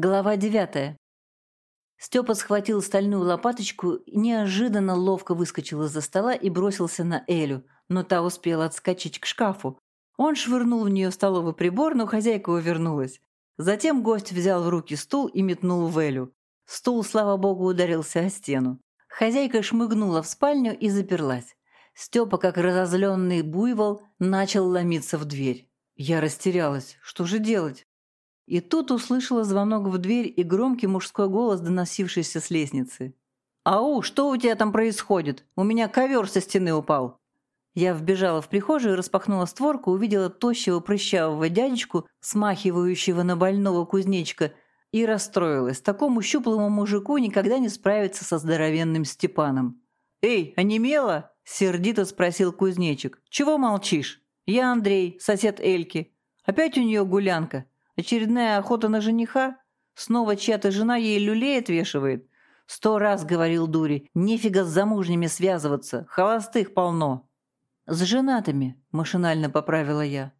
Глава девятая. Степа схватил стальную лопаточку, неожиданно ловко выскочил из-за стола и бросился на Элю, но та успела отскочить к шкафу. Он швырнул в нее столовый прибор, но хозяйка увернулась. Затем гость взял в руки стул и метнул в Элю. Стул, слава богу, ударился о стену. Хозяйка шмыгнула в спальню и заперлась. Степа, как разозленный буйвол, начал ломиться в дверь. Я растерялась. Что же делать? И тут услышала звонок в дверь и громкий мужской голос, доносившийся с лестницы. «Ау, что у тебя там происходит? У меня ковер со стены упал». Я вбежала в прихожую, распахнула створку, увидела тощего прыщавого дядечку, смахивающего на больного кузнечка, и расстроилась. Такому щуплому мужику никогда не справиться со здоровенным Степаном. «Эй, онемела?» – сердито спросил кузнечик. «Чего молчишь? Я Андрей, сосед Эльки. Опять у нее гулянка. Очередная охота на жениха? Снова чья-то жена ей люлей отвешивает? Сто раз говорил Дури, нефига с замужними связываться, холостых полно. С женатыми, машинально поправила я.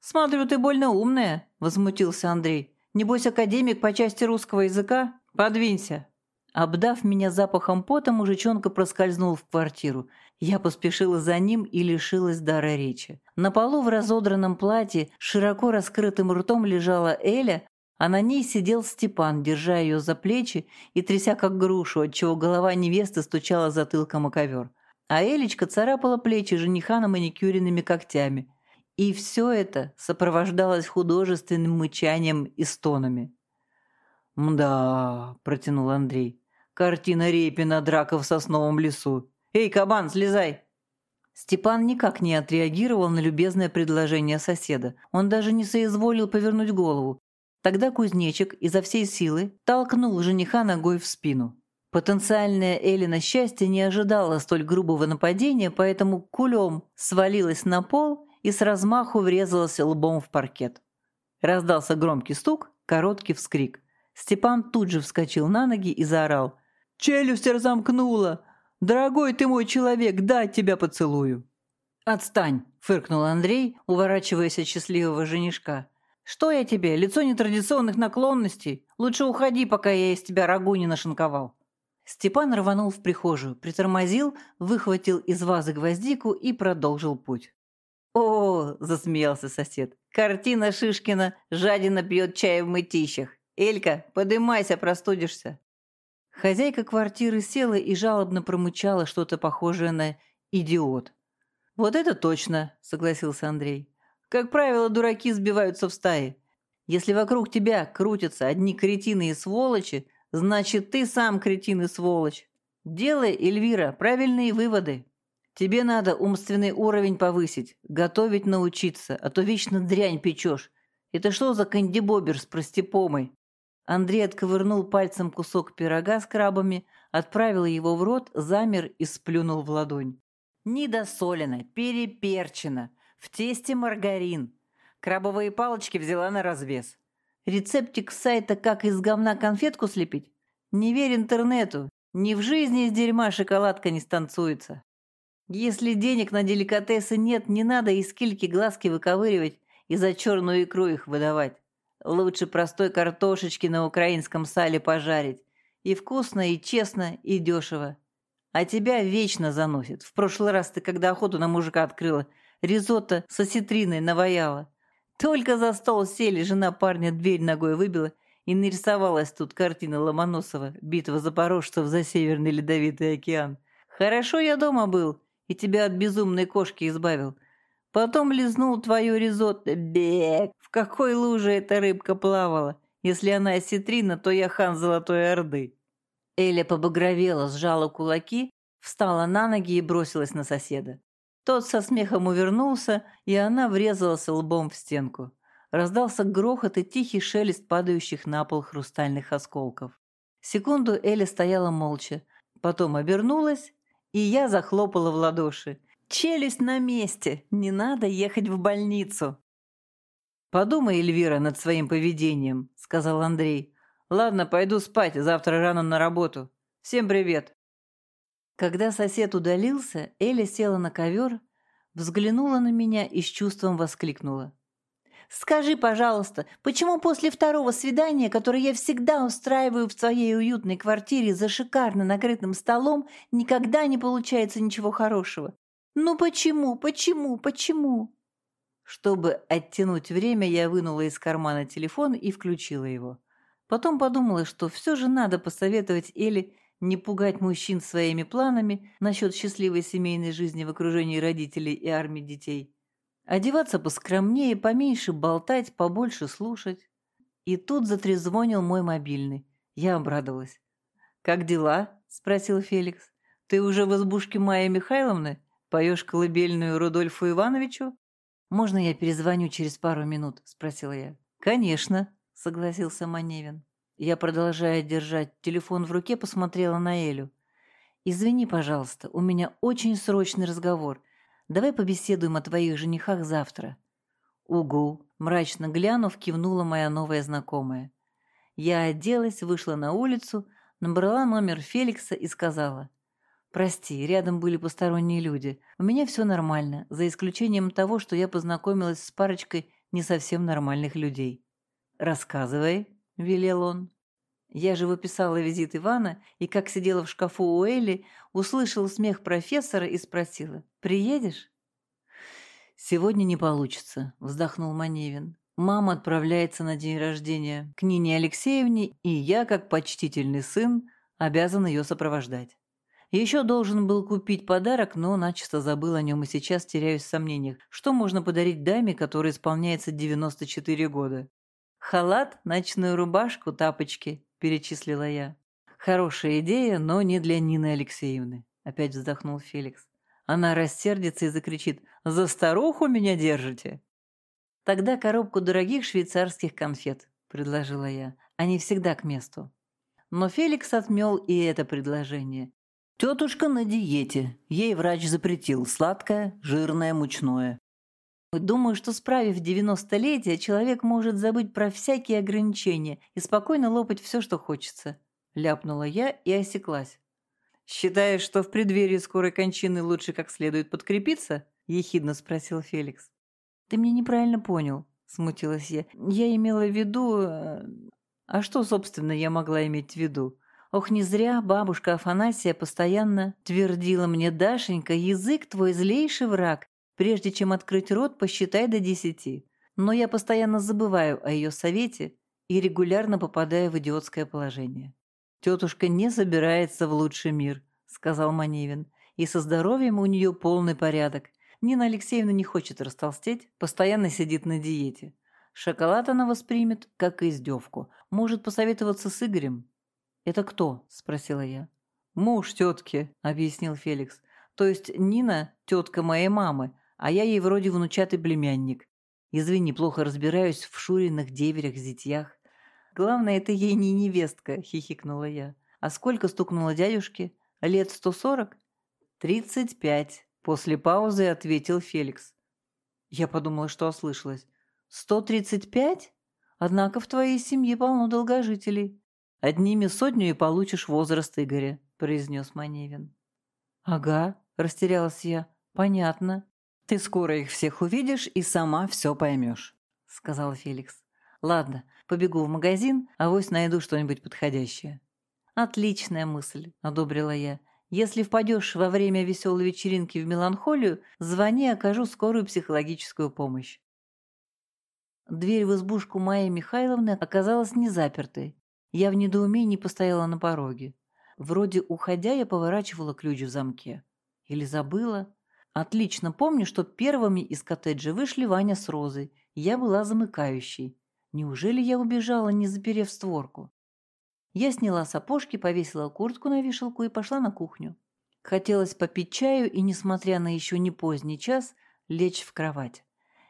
Смотрю, ты больно умная, возмутился Андрей. Небось, академик по части русского языка? Подвинься. Обдав меня запахом пота, мужичонка проскользнул в квартиру. Я поспешила за ним и лишилась дара речи. На полу в разодранном платье широко раскрытым ртом лежала Эля, а на ней сидел Степан, держа ее за плечи и тряся как грушу, отчего голова невесты стучала затылком о ковер. А Элечка царапала плечи жениха на маникюренными когтями. И все это сопровождалось художественным мычанием и стонами. «Мда», — протянул Андрей, — «картина Репина «Драка в сосновом лесу». «Эй, кабан, слезай!» Степан никак не отреагировал на любезное предложение соседа. Он даже не соизволил повернуть голову. Тогда кузнечик изо всей силы толкнул жениха ногой в спину. Потенциальная Элина счастье не ожидала столь грубого нападения, поэтому кулем свалилась на пол и с размаху врезалась лбом в паркет. Раздался громкий стук, короткий вскрик. Степан тут же вскочил на ноги и заорал. «Челюсть разомкнула! «Дорогой ты мой человек, дай тебя поцелую!» «Отстань!» – фыркнул Андрей, уворачиваясь от счастливого женишка. «Что я тебе? Лицо нетрадиционных наклонностей? Лучше уходи, пока я из тебя рагу не нашинковал». Степан рванул в прихожую, притормозил, выхватил из вазы гвоздику и продолжил путь. «О!» – засмеялся сосед. «Картина Шишкина «Жадина пьет чай в мытищах». Элька, подымайся, простудишься». Хозяйка квартиры села и жалобно промычала что-то похожее на «идиот». «Вот это точно», — согласился Андрей. «Как правило, дураки сбиваются в стаи. Если вокруг тебя крутятся одни кретины и сволочи, значит, ты сам кретин и сволочь. Делай, Эльвира, правильные выводы. Тебе надо умственный уровень повысить, готовить научиться, а то вечно дрянь печешь. Это что за кандибобер с простепомой? Андрей отковырнул пальцем кусок пирога с крабами, отправил его в рот, замер и сплюнул в ладонь. Недосолено, переперчено, в тесте маргарин. Крабовые палочки взяла на развес. Рецептик сайта «Как из говна конфетку слепить»? Не верь интернету, ни в жизни из дерьма шоколадка не станцуется. Если денег на деликатесы нет, не надо из кильки глазки выковыривать и за черную икру их выдавать. Лучше простой картошечки на украинском сале пожарить. И вкусно, и честно, и дешево. А тебя вечно заносит. В прошлый раз ты, когда охоту на мужика открыла, ризотто со ситриной наваяла. Только за стол сели, жена парня дверь ногой выбила, и нарисовалась тут картина Ломоносова «Битва запорожцев за Северный Ледовитый океан». Хорошо я дома был и тебя от безумной кошки избавил. Потом лизнул твою ризотто. Бег! В какой луже эта рыбка плавала? Если она осетрина, то я хан Золотой Орды». Эля побагровела, сжала кулаки, встала на ноги и бросилась на соседа. Тот со смехом увернулся, и она врезалась лбом в стенку. Раздался грохот и тихий шелест падающих на пол хрустальных осколков. Секунду Эля стояла молча, потом обернулась, и я захлопала в ладоши. Челюсть на месте, не надо ехать в больницу. «Подумай, Эльвира, над своим поведением», — сказал Андрей. «Ладно, пойду спать, завтра рано на работу. Всем привет». Когда сосед удалился, Эля села на ковер, взглянула на меня и с чувством воскликнула. Скажи, пожалуйста, почему после второго свидания, которое я всегда устраиваю в своей уютной квартире за шикарно накрытым столом, никогда не получается ничего хорошего? Ну почему, почему, почему?» Чтобы оттянуть время, я вынула из кармана телефон и включила его. Потом подумала, что все же надо посоветовать Эле не пугать мужчин своими планами насчет счастливой семейной жизни в окружении родителей и армии детей. Одеваться поскромнее, поменьше болтать, побольше слушать. И тут затрезвонил мой мобильный. Я обрадовалась. «Как дела?» – спросил Феликс. «Ты уже в избушке Майи Михайловны? Поешь колыбельную Рудольфу Ивановичу?» «Можно я перезвоню через пару минут?» – спросила я. «Конечно», – согласился Маневин. Я, продолжая держать телефон в руке, посмотрела на Элю. «Извини, пожалуйста, у меня очень срочный разговор. Давай побеседуем о твоих женихах завтра». «Угу», — мрачно глянув, кивнула моя новая знакомая. Я оделась, вышла на улицу, набрала номер Феликса и сказала. «Прости, рядом были посторонние люди. У меня все нормально, за исключением того, что я познакомилась с парочкой не совсем нормальных людей». «Рассказывай», — велел он. Я же выписала визит Ивана, и, как сидела в шкафу у Элли, услышала смех профессора и спросила «Приедешь?» «Сегодня не получится», — вздохнул Маневин. «Мама отправляется на день рождения к Нине Алексеевне, и я, как почтительный сын, обязан ее сопровождать. Еще должен был купить подарок, но начисто забыл о нем и сейчас теряюсь в сомнениях. Что можно подарить даме, которой исполняется 94 года? Халат, ночную рубашку, тапочки – перечислила я. «Хорошая идея, но не для Нины Алексеевны», — опять вздохнул Феликс. Она рассердится и закричит «За старуху меня держите!» «Тогда коробку дорогих швейцарских конфет», — предложила я. «Они всегда к месту». Но Феликс отмел и это предложение. «Тетушка на диете. Ей врач запретил сладкое, жирное, мучное. Думаю, что справив 90-летие, человек может забыть про всякие ограничения и спокойно лопать все, что хочется. Ляпнула я и осеклась. «Считаешь, что в преддверии скорой кончины лучше как следует подкрепиться?» – ехидно спросил Феликс. «Ты меня неправильно понял», – смутилась я. «Я имела в виду...» э, «А что, собственно, я могла иметь в виду?» Ох, не зря бабушка Афанасия постоянно твердила мне, «Дашенька, язык твой злейший враг, Прежде чем открыть рот, посчитай до десяти. Но я постоянно забываю о ее совете и регулярно попадаю в идиотское положение. «Тетушка не собирается в лучший мир», — сказал Маневин. «И со здоровьем у нее полный порядок. Нина Алексеевна не хочет растолстеть, постоянно сидит на диете. Шоколад она воспримет, как издевку. Может посоветоваться с Игорем». «Это кто?» – спросила я. «Муж тетки», – объяснил Феликс. «То есть Нина – тетка моей мамы, а я ей вроде внучатый племянник. Извини, плохо разбираюсь в шуриных деверях, зятьях. Главное, это ей не невестка, хихикнула я. А сколько стукнуло дядюшке? Лет сто сорок? Тридцать пять. После паузы ответил Феликс. Я подумала, что ослышалась. Сто тридцать пять? Однако в твоей семье полно долгожителей. Одними сотню и получишь возраст Игоря, произнес Маневин. Ага, растерялась я. Понятно. «Ты скоро их всех увидишь и сама все поймешь», — сказал Феликс. «Ладно, побегу в магазин, а вось найду что-нибудь подходящее». «Отличная мысль», — одобрила я. «Если впадешь во время веселой вечеринки в меланхолию, звони, окажу скорую психологическую помощь». Дверь в избушку Майи Михайловны оказалась не запертой. Я в недоумении постояла на пороге. Вроде уходя, я поворачивала ключ в замке. Или забыла? Отлично помню, что первыми из коттеджа вышли Ваня с Розой. Я была замыкающей. Неужели я убежала, не заперев створку? Я сняла сапожки, повесила куртку на вешалку и пошла на кухню. Хотелось попить чаю и, несмотря на еще не поздний час, лечь в кровать.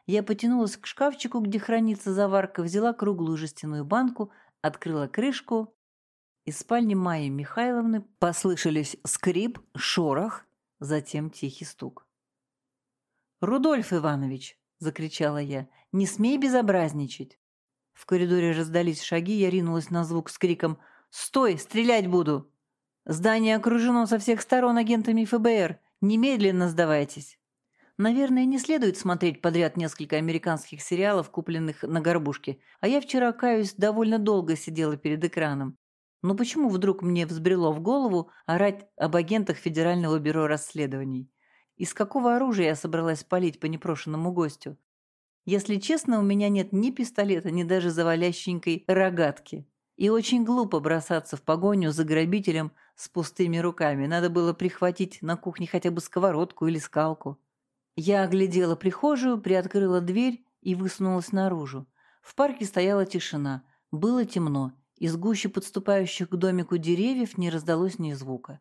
Я потянулась к шкафчику, где хранится заварка, взяла круглую жестяную банку, открыла крышку. Из спальни Майи Михайловны послышались скрип, шорох, затем тихий стук. «Рудольф Иванович!» – закричала я. «Не смей безобразничать!» В коридоре раздались шаги, я ринулась на звук с криком «Стой! Стрелять буду!» «Здание окружено со всех сторон агентами ФБР! Немедленно сдавайтесь!» Наверное, не следует смотреть подряд несколько американских сериалов, купленных на горбушке, а я вчера, каюсь, довольно долго сидела перед экраном. Но почему вдруг мне взбрело в голову орать об агентах Федерального бюро расследований? Из какого оружия я собралась палить по непрошенному гостю? Если честно, у меня нет ни пистолета, ни даже завалященькой рогатки. И очень глупо бросаться в погоню за грабителем с пустыми руками. Надо было прихватить на кухне хотя бы сковородку или скалку. Я оглядела прихожую, приоткрыла дверь и высунулась наружу. В парке стояла тишина. Было темно. Из гуще подступающих к домику деревьев не раздалось ни звука.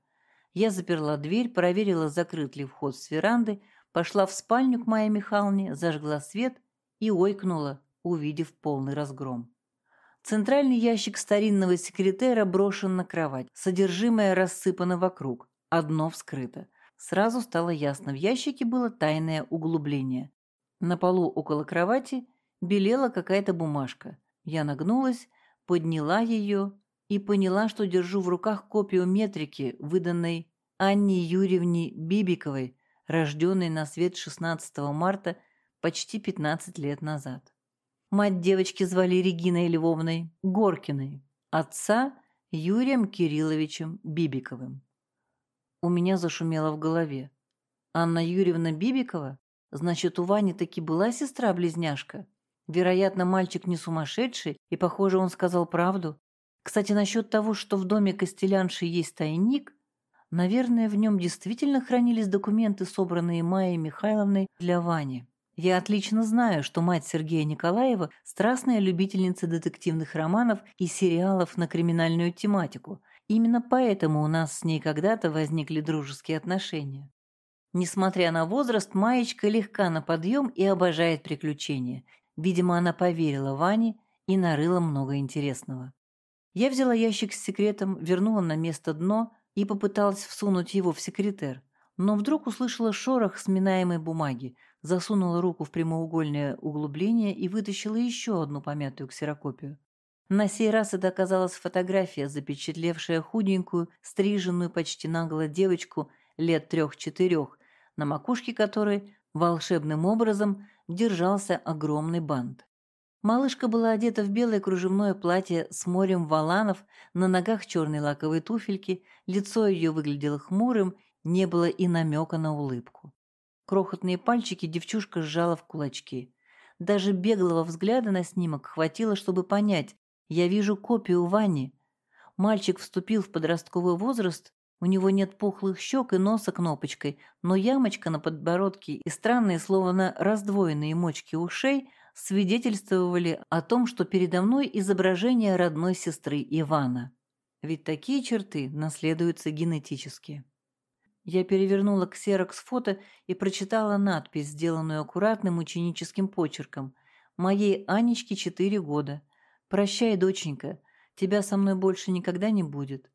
Я заперла дверь, проверила, закрыт ли вход с веранды, пошла в спальню к Майе Михайловне, зажгла свет и ойкнула, увидев полный разгром. Центральный ящик старинного секретера брошен на кровать, содержимое рассыпано вокруг, одно вскрыто – Сразу стало ясно, в ящике было тайное углубление. На полу около кровати белела какая-то бумажка. Я нагнулась, подняла ее и поняла, что держу в руках копию метрики, выданной Анне Юрьевне Бибиковой, рожденной на свет 16 марта почти 15 лет назад. Мать девочки звали Региной Львовной Горкиной, отца Юрием Кирилловичем Бибиковым. У меня зашумело в голове. Анна Юрьевна Бибикова? Значит, у Вани таки была сестра-близняшка? Вероятно, мальчик не сумасшедший, и, похоже, он сказал правду. Кстати, насчет того, что в доме Костелянши есть тайник, наверное, в нем действительно хранились документы, собранные Майей Михайловной для Вани. Я отлично знаю, что мать Сергея Николаева – страстная любительница детективных романов и сериалов на криминальную тематику, Именно поэтому у нас с ней когда-то возникли дружеские отношения. Несмотря на возраст, Маечка легка на подъем и обожает приключения. Видимо, она поверила Ване и нарыла много интересного. Я взяла ящик с секретом, вернула на место дно и попыталась всунуть его в секретер. Но вдруг услышала шорох сминаемой бумаги, засунула руку в прямоугольное углубление и вытащила еще одну помятую ксерокопию. На сей раз это оказалась фотография, запечатлевшая худенькую, стриженную почти наголо девочку лет трех-четырех, на макушке которой волшебным образом держался огромный бант. Малышка была одета в белое кружевное платье с морем валанов, на ногах черные лаковые туфельки, лицо ее выглядело хмурым, не было и намека на улыбку. Крохотные пальчики девчушка сжала в кулачки. Даже беглого взгляда на снимок хватило, чтобы понять, я вижу копию Вани. Мальчик вступил в подростковый возраст, у него нет пухлых щек и носа кнопочкой, но ямочка на подбородке и странные, словно раздвоенные мочки ушей свидетельствовали о том, что передо мной изображение родной сестры Ивана. Ведь такие черты наследуются генетически. Я перевернула ксерокс фото и прочитала надпись, сделанную аккуратным ученическим почерком. «Моей Анечке четыре года. «Прощай, доченька, тебя со мной больше никогда не будет.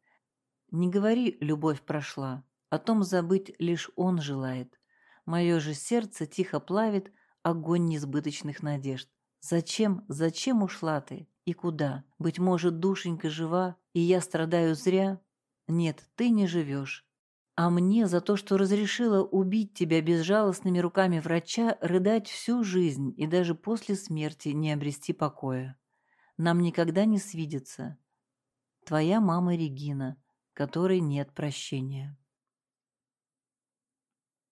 Не говори, любовь прошла, о том забыть лишь он желает. Мое же сердце тихо плавит огонь несбыточных надежд. Зачем, зачем ушла ты? И куда? Быть может, душенька жива, и я страдаю зря? Нет, ты не живешь. А мне за то, что разрешила убить тебя безжалостными руками врача, рыдать всю жизнь и даже после смерти не обрести покоя нам никогда не свидится. Твоя мама Регина, которой нет прощения.